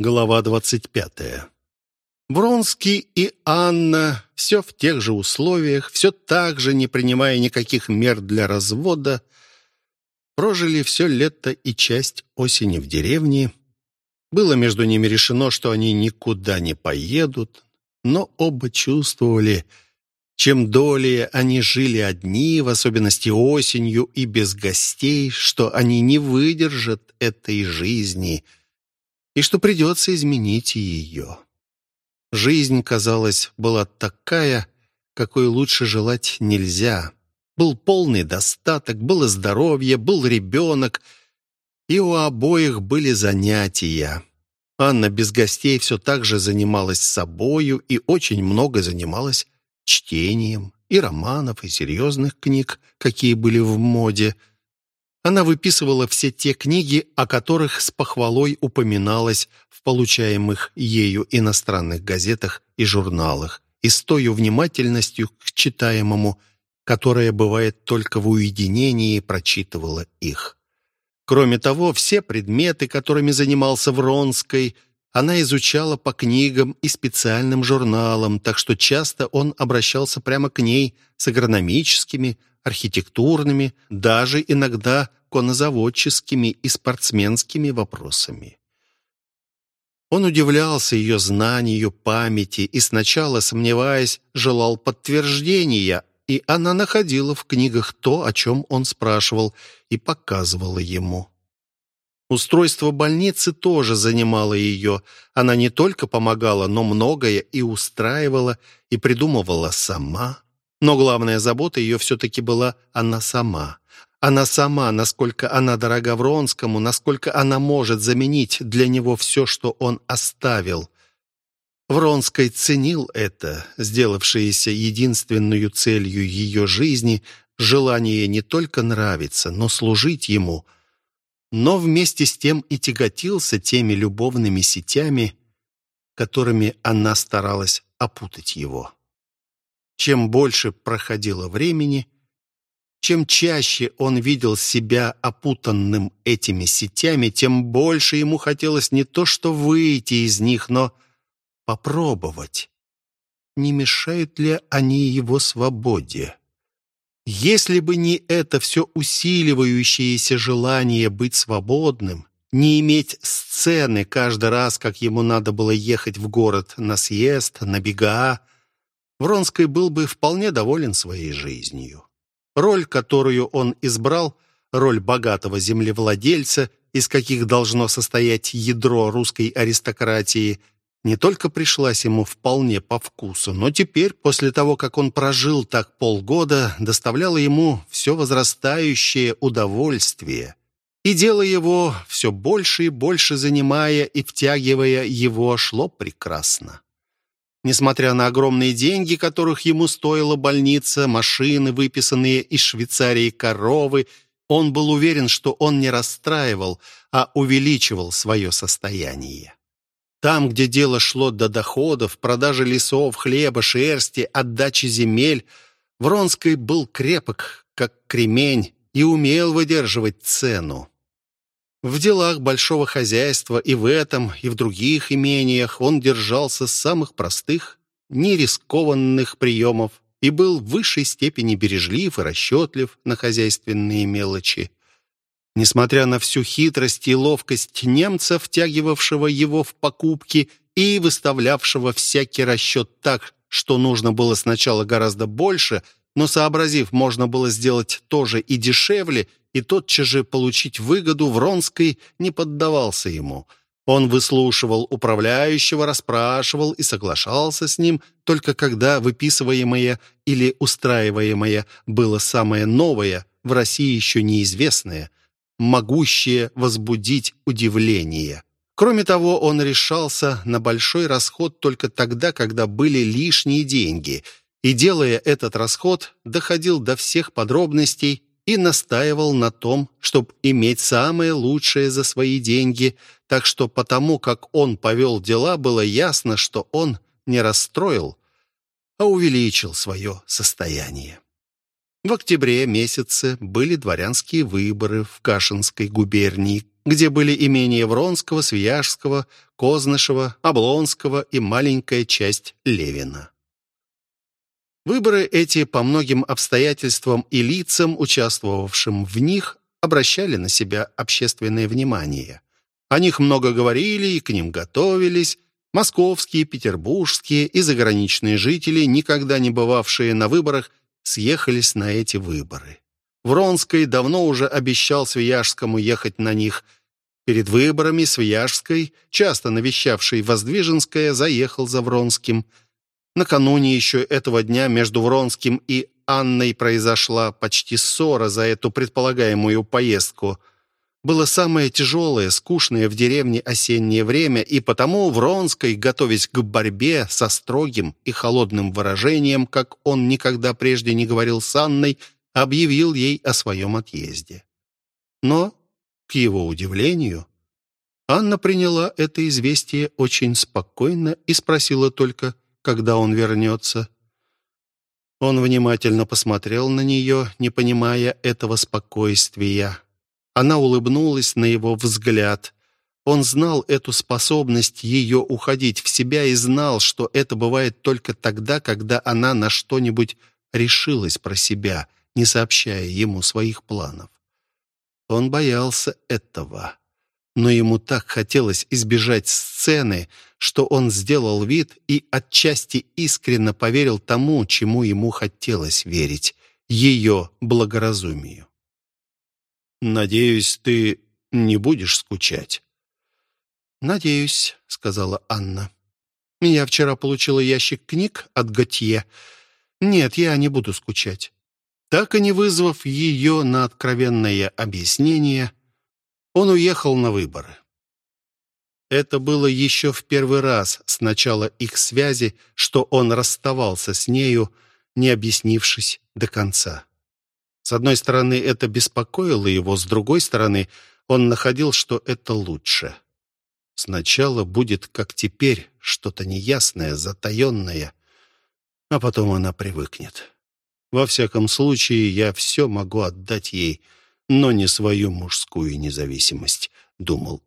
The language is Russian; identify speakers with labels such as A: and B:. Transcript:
A: Глава двадцать пятая. Вронский и Анна все в тех же условиях, все так же, не принимая никаких мер для развода, прожили все лето и часть осени в деревне. Было между ними решено, что они никуда не поедут, но оба чувствовали, чем долее они жили одни, в особенности осенью и без гостей, что они не выдержат этой жизни – и что придется изменить ее. Жизнь, казалось, была такая, какой лучше желать нельзя. Был полный достаток, было здоровье, был ребенок, и у обоих были занятия. Анна без гостей все так же занималась собою и очень много занималась чтением и романов, и серьезных книг, какие были в моде – она выписывала все те книги, о которых с похвалой упоминалось в получаемых ею иностранных газетах и журналах, и с той внимательностью к читаемому, которая бывает только в уединении, прочитывала их. Кроме того, все предметы, которыми занимался Вронской, она изучала по книгам и специальным журналам, так что часто он обращался прямо к ней с агрономическими, архитектурными, даже иногда коннозаводческими и спортсменскими вопросами. Он удивлялся ее знанию, памяти и сначала, сомневаясь, желал подтверждения, и она находила в книгах то, о чем он спрашивал, и показывала ему. Устройство больницы тоже занимало ее. Она не только помогала, но многое и устраивала, и придумывала сама. Но главная забота ее все-таки была она сама. Она сама, насколько она дорога Вронскому, насколько она может заменить для него все, что он оставил. Вронский ценил это, сделавшееся единственной целью ее жизни, желание не только нравиться, но служить ему, но вместе с тем и тяготился теми любовными сетями, которыми она старалась опутать его. Чем больше проходило времени, чем чаще он видел себя опутанным этими сетями, тем больше ему хотелось не то что выйти из них, но попробовать. Не мешают ли они его свободе? Если бы не это все усиливающееся желание быть свободным, не иметь сцены каждый раз, как ему надо было ехать в город на съезд, на бега, Вронский был бы вполне доволен своей жизнью. Роль, которую он избрал, роль богатого землевладельца, из каких должно состоять ядро русской аристократии, не только пришлась ему вполне по вкусу, но теперь, после того, как он прожил так полгода, доставляла ему все возрастающее удовольствие. И дело его, все больше и больше занимая и втягивая его, шло прекрасно. Несмотря на огромные деньги, которых ему стоила больница, машины, выписанные из Швейцарии коровы, он был уверен, что он не расстраивал, а увеличивал свое состояние. Там, где дело шло до доходов, продажи лесов, хлеба, шерсти, отдачи земель, Вронский был крепок, как кремень, и умел выдерживать цену. В делах большого хозяйства и в этом, и в других имениях он держался самых простых, нерискованных приемов и был в высшей степени бережлив и расчетлив на хозяйственные мелочи. Несмотря на всю хитрость и ловкость немца, втягивавшего его в покупки и выставлявшего всякий расчет так, что нужно было сначала гораздо больше, но, сообразив, можно было сделать тоже и дешевле – и тотчас же получить выгоду Вронской не поддавался ему. Он выслушивал управляющего, расспрашивал и соглашался с ним, только когда выписываемое или устраиваемое было самое новое, в России еще неизвестное, могущее возбудить удивление. Кроме того, он решался на большой расход только тогда, когда были лишние деньги, и, делая этот расход, доходил до всех подробностей и настаивал на том, чтобы иметь самое лучшее за свои деньги, так что потому, как он повел дела, было ясно, что он не расстроил, а увеличил свое состояние. В октябре месяце были дворянские выборы в Кашинской губернии, где были имения Вронского, Свияжского, Кознышева, Облонского и маленькая часть Левина. Выборы эти по многим обстоятельствам и лицам, участвовавшим в них, обращали на себя общественное внимание. О них много говорили и к ним готовились. Московские, петербургские и заграничные жители, никогда не бывавшие на выборах, съехались на эти выборы. Вронский давно уже обещал Свияжскому ехать на них. Перед выборами Свияжской, часто навещавший Воздвиженское, заехал за Вронским. Накануне еще этого дня между Вронским и Анной произошла почти ссора за эту предполагаемую поездку. Было самое тяжелое, скучное в деревне осеннее время, и потому Вронской, готовясь к борьбе со строгим и холодным выражением, как он никогда прежде не говорил с Анной, объявил ей о своем отъезде. Но, к его удивлению, Анна приняла это известие очень спокойно и спросила только, когда он вернется. Он внимательно посмотрел на нее, не понимая этого спокойствия. Она улыбнулась на его взгляд. Он знал эту способность ее уходить в себя и знал, что это бывает только тогда, когда она на что-нибудь решилась про себя, не сообщая ему своих планов. Он боялся этого но ему так хотелось избежать сцены, что он сделал вид и отчасти искренне поверил тому, чему ему хотелось верить, ее благоразумию. «Надеюсь, ты не будешь скучать?»
B: «Надеюсь», — сказала Анна. «Я вчера получила ящик книг от Готье. Нет, я не буду скучать». Так и не вызвав ее на откровенное объяснение, — он уехал на выборы. Это было еще в первый раз с начала их связи, что он расставался с нею, не объяснившись до конца. С одной стороны, это беспокоило его, с другой стороны, он находил, что это лучше. Сначала будет, как теперь, что-то неясное, затаенное, а потом она привыкнет. Во всяком случае, я все могу отдать ей — но не свою мужскую независимость, думал